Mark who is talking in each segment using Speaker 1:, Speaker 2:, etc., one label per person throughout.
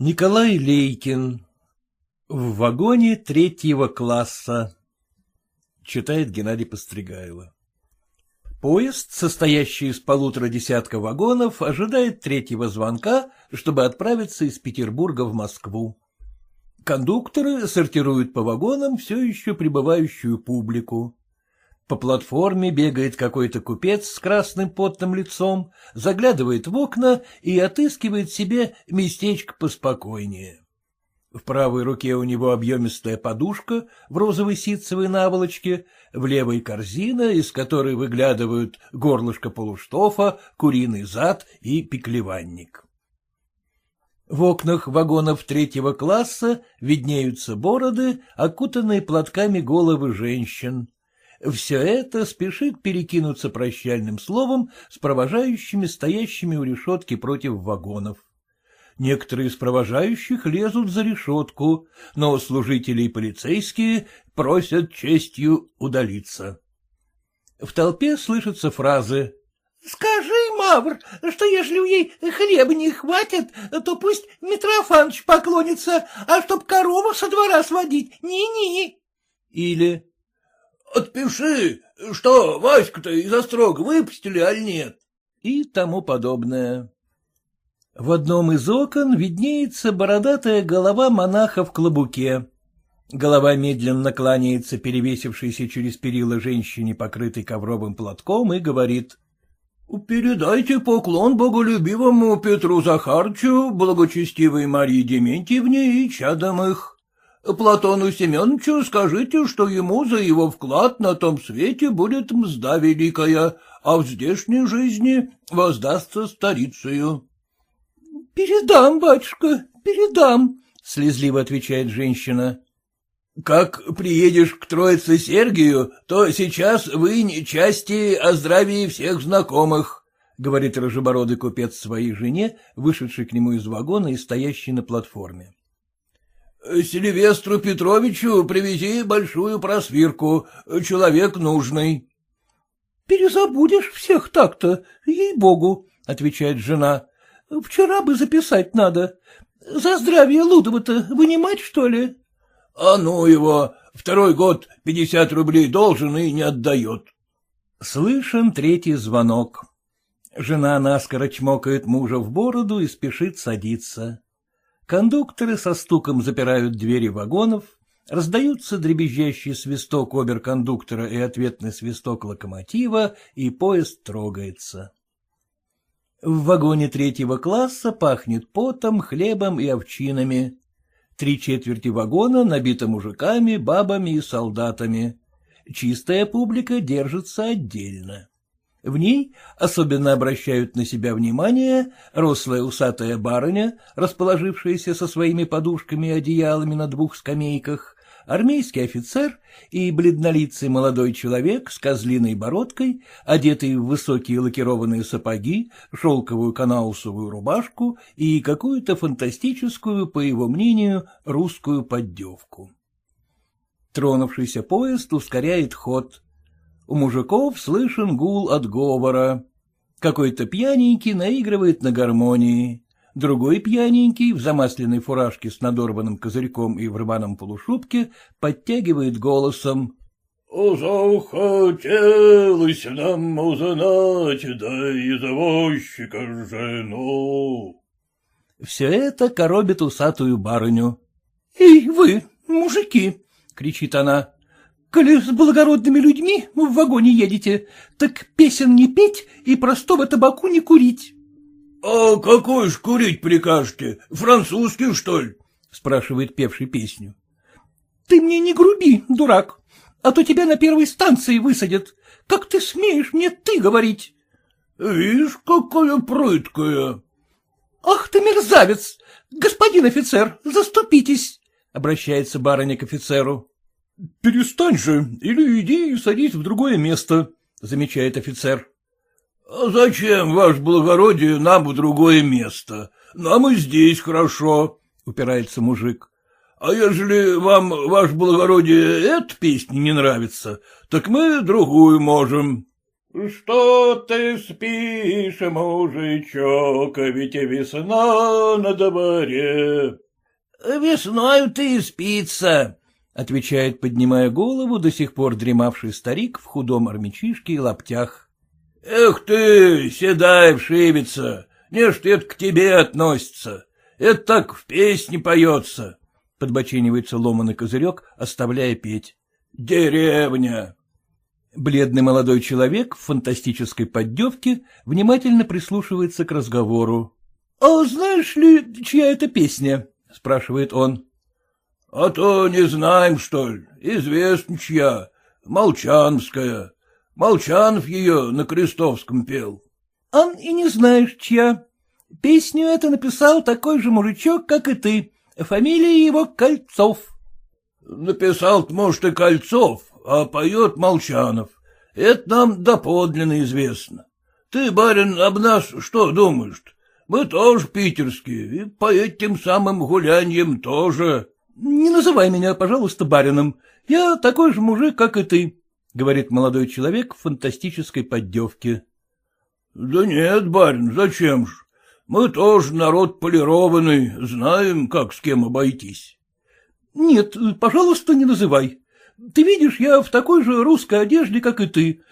Speaker 1: Николай Лейкин В вагоне третьего класса Читает Геннадий Постригайло Поезд, состоящий из полутора десятка вагонов, ожидает третьего звонка, чтобы отправиться из Петербурга в Москву. Кондукторы сортируют по вагонам все еще прибывающую публику. По платформе бегает какой-то купец с красным потным лицом, заглядывает в окна и отыскивает себе местечко поспокойнее. В правой руке у него объемистая подушка в розовой ситцевой наволочке, в левой корзина, из которой выглядывают горлышко полуштофа, куриный зад и пеклеванник. В окнах вагонов третьего класса виднеются бороды, окутанные платками головы женщин. Все это спешит перекинуться прощальным словом с провожающими, стоящими у решетки против вагонов. Некоторые из провожающих лезут за решетку, но служители и полицейские просят честью удалиться. В толпе слышатся фразы
Speaker 2: Скажи, Мавр, что если у ей хлеба не хватит, то пусть Митрофанович поклонится, а чтоб корову со двора сводить, ни-ни.
Speaker 1: Или
Speaker 3: Отпиши, что Ваську-то из острога выпустили, аль нет?
Speaker 1: И тому подобное. В одном из окон виднеется бородатая голова монаха в клобуке. Голова медленно кланяется перевесившейся через перила женщине, покрытой ковровым платком, и говорит.
Speaker 3: — Передайте поклон боголюбивому Петру Захарчу, благочестивой Марии Дементьевне и чадам их. Платону Семеновичу скажите, что ему за его вклад на том свете будет мзда великая, а в здешней жизни воздастся старицею.
Speaker 2: — Передам, батюшка, передам, — слезливо отвечает женщина.
Speaker 3: — Как приедешь к Троице Сергию, то сейчас вынь части о здравии всех знакомых, — говорит рыжебородый купец своей жене, вышедший к нему из вагона и стоящий на платформе. Сильвестру Петровичу привези большую просвирку, человек нужный.
Speaker 2: — Перезабудешь всех так-то, ей-богу, — отвечает жена. — Вчера бы записать надо. За здравие Лудова-то вынимать, что ли?
Speaker 3: — А ну его, второй год пятьдесят рублей должен и не отдает.
Speaker 1: Слышен третий звонок. Жена наскоро чмокает мужа в бороду и спешит садиться. Кондукторы со стуком запирают двери вагонов, раздаются дребезжащий свисток оберкондуктора и ответный свисток локомотива, и поезд трогается. В вагоне третьего класса пахнет потом, хлебом и овчинами. Три четверти вагона набиты мужиками, бабами и солдатами. Чистая публика держится отдельно. В ней особенно обращают на себя внимание рослая усатая барыня, расположившаяся со своими подушками и одеялами на двух скамейках, армейский офицер и бледнолицый молодой человек с козлиной бородкой, одетый в высокие лакированные сапоги, шелковую канаусовую рубашку и какую-то фантастическую, по его мнению, русскую поддевку. Тронувшийся поезд ускоряет ход — у мужиков слышен гул от говора. Какой-то пьяненький наигрывает на гармонии. Другой пьяненький в замасленной фуражке с надорванным козырьком и в рваном полушубке подтягивает голосом.
Speaker 4: — Захотелось нам узнать, да извозчика жену.
Speaker 1: Все это коробит усатую барыню.
Speaker 2: — Эй, вы, мужики! — кричит она. Коли с благородными людьми в вагоне едете, так песен не петь и простого табаку не курить.
Speaker 3: — А какой ж курить прикажете? Французский, что ли? — спрашивает певший песню.
Speaker 2: — Ты мне не груби, дурак, а то тебя на первой станции высадят. Как ты смеешь мне ты говорить?
Speaker 3: — Вишь, какая прыткая.
Speaker 2: — Ах ты мерзавец! Господин офицер, заступитесь! — обращается барыня к офицеру.
Speaker 1: — Перестань же, или иди и садись в другое место, — замечает офицер.
Speaker 3: — Зачем, ваше благородие, нам в другое место? Нам и здесь хорошо, — упирается мужик. — А ежели вам, ваше благородие, эта песня не нравится, так мы другую можем.
Speaker 4: — Что ты спишь, мужичок, ведь весна на дворе.
Speaker 1: — Весною ты спится, — отвечает, поднимая голову, до сих пор дремавший старик в худом армячишке и лаптях. — Эх ты, седая вшивица, не ж это к тебе относится, это так в песне поется, — подбоченивается ломаный козырек, оставляя петь. — Деревня. Бледный молодой человек в фантастической поддевке внимательно прислушивается к разговору. — А знаешь ли, чья это песня? — спрашивает он. — А то не знаем, что ли, известно чья, Молчановская. Молчанов ее на Крестовском пел. — Ан и не знаешь, чья. Песню это написал такой же мужичок, как и ты. Фамилия его Кольцов. — Написал-то, может, и Кольцов, а поет Молчанов. Это нам доподлинно известно. Ты, барин, об нас что думаешь? Мы тоже питерские, и по этим самым гуляньям тоже. — Не называй меня, пожалуйста, барином. Я такой же мужик, как и ты, — говорит молодой человек в фантастической поддевке. — Да нет, барин, зачем ж? Мы тоже народ полированный, знаем, как с кем обойтись. — Нет, пожалуйста, не называй. Ты видишь, я в такой же русской одежде, как и ты.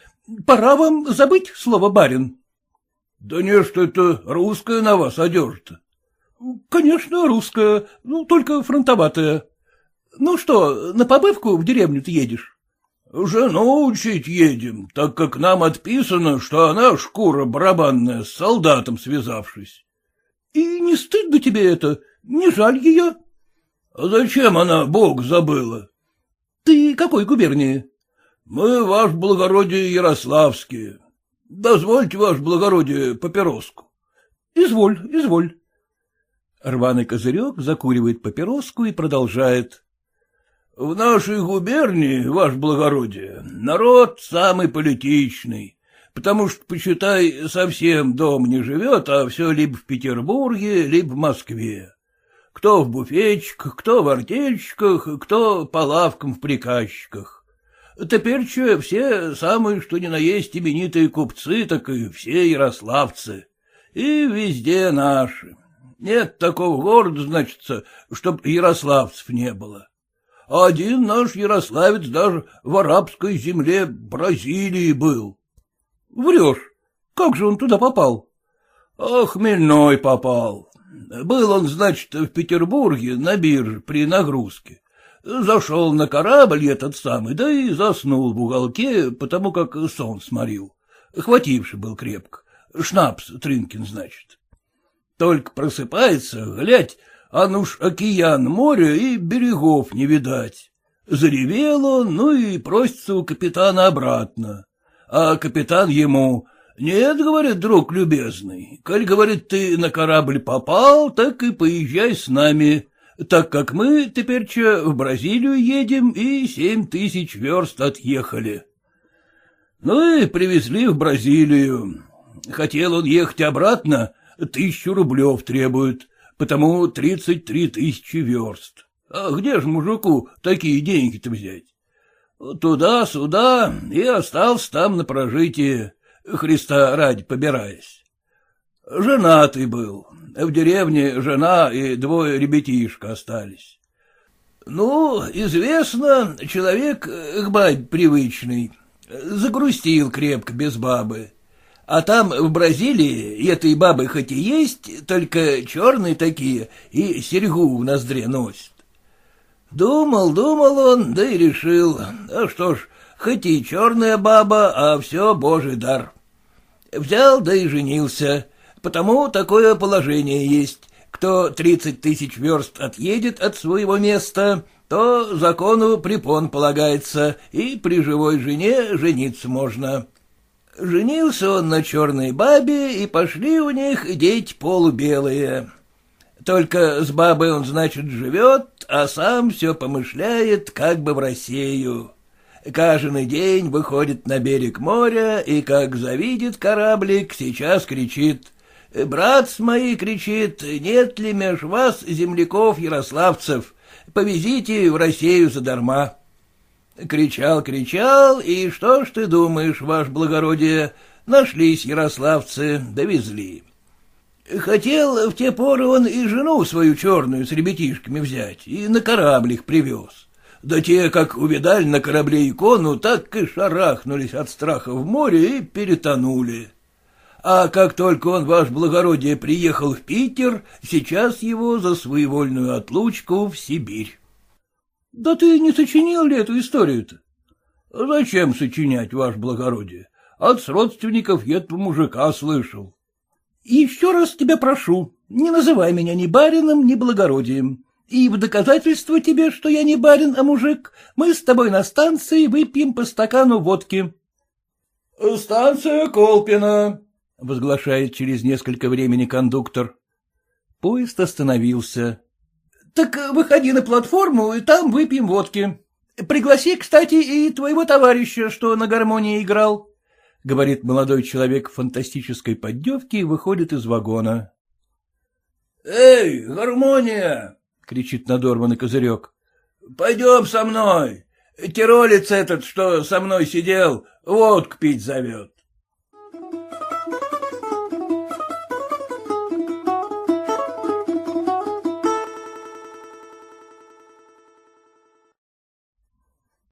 Speaker 1: Пора вам забыть слово барин. — Да не, что это русская на вас одежда. — Конечно, русская, ну, только фронтоватая. Ну что, на побывку в деревню ты едешь? — Жену учить едем, так как нам отписано, что она шкура барабанная, с солдатом связавшись. — И не стыдно тебе это? Не жаль ее? — А зачем она Бог забыла? — Ты какой губернии? — Мы, ваш благородие, Ярославские. Дозвольте, ваш благородие, папироску. — Изволь, изволь. Рваный козырек закуривает папироску и продолжает. — В нашей губернии, ваш благородие, народ самый политичный, потому что, почитай, совсем дом не живет, а все либо в Петербурге, либо в Москве. Кто в буфетчиках, кто в артельщиках, кто по лавкам в приказчиках. Теперь че все самые, что ни на есть именитые купцы, так и все ярославцы. И везде наши. Нет такого города, значится, чтоб ярославцев не было. Один наш ярославец даже в арабской земле Бразилии был. — Врешь. Как же он туда попал? — А хмельной попал. Был он, значит, в Петербурге на бирже при нагрузке. Зашел на корабль этот самый, да и заснул в уголке, потому как сон сморил. Хвативший был крепко. Шнапс Тринкин, значит. Только просыпается, глядь, а ну ж океан море и берегов не видать. Заревел он, ну и просится у капитана обратно. А капитан ему, нет, говорит, друг любезный, коль, говорит, ты на корабль попал, так и поезжай с нами, так как мы теперь в Бразилию едем и семь тысяч верст отъехали. Ну и привезли в Бразилию. Хотел он ехать обратно, тысячу рублев требует, потому тридцать три тысячи верст. А где же мужику такие деньги-то взять? Туда-сюда и остался там на прожитие. Христа ради побираясь. Женатый был. В деревне жена и двое ребятишка остались. Ну, известно, человек к бабе привычный. Загрустил крепко без бабы. А там, в Бразилии, этой бабы хоть и есть, только черные такие и серьгу в ноздре носят. Думал, думал он, да и решил. А что ж, хоть и черная баба, а все божий дар. Взял, да и женился, потому такое положение есть. Кто тридцать тысяч верст отъедет от своего места, то закону препон полагается, и при живой жене жениться можно. Женился он на черной бабе, и пошли у них дети полубелые. Только с бабой он, значит, живет, а сам все помышляет, как бы в Россию. Каждый день выходит на берег моря и, как завидит кораблик, сейчас кричит. «Брат мои!» — кричит, «нет ли меж вас земляков-ярославцев? Повезите в Россию задарма».
Speaker 3: Кричал, кричал, и что ж ты думаешь, ваше благородие, нашлись ярославцы, довезли. Хотел в те поры он и жену свою черную с ребятишками взять, и на корабль их привез. Да те, как увидали на корабле икону, так и шарахнулись от страха в море и перетонули. А как только он, ваш благородие, приехал в Питер, сейчас его за своевольную отлучку в Сибирь.
Speaker 1: — Да ты не сочинил ли эту историю-то?
Speaker 3: — Зачем сочинять, ваш благородие? От родственников я этого мужика слышал.
Speaker 1: — Еще раз тебя прошу, не называй меня ни барином, ни благородием. И в доказательство тебе, что я не барин, а мужик, мы с тобой на станции выпьем по стакану водки.
Speaker 3: — Станция Колпина, —
Speaker 1: возглашает через несколько времени кондуктор. Поезд остановился. — Так выходи на платформу, и там выпьем водки. Пригласи, кстати, и твоего товарища, что на гармонии играл, — говорит молодой человек в фантастической поддевке и выходит из вагона.
Speaker 3: — Эй, гармония! — кричит надорванный козырек. — Пойдем со мной. Тиролец этот, что со мной сидел, водку пить зовет.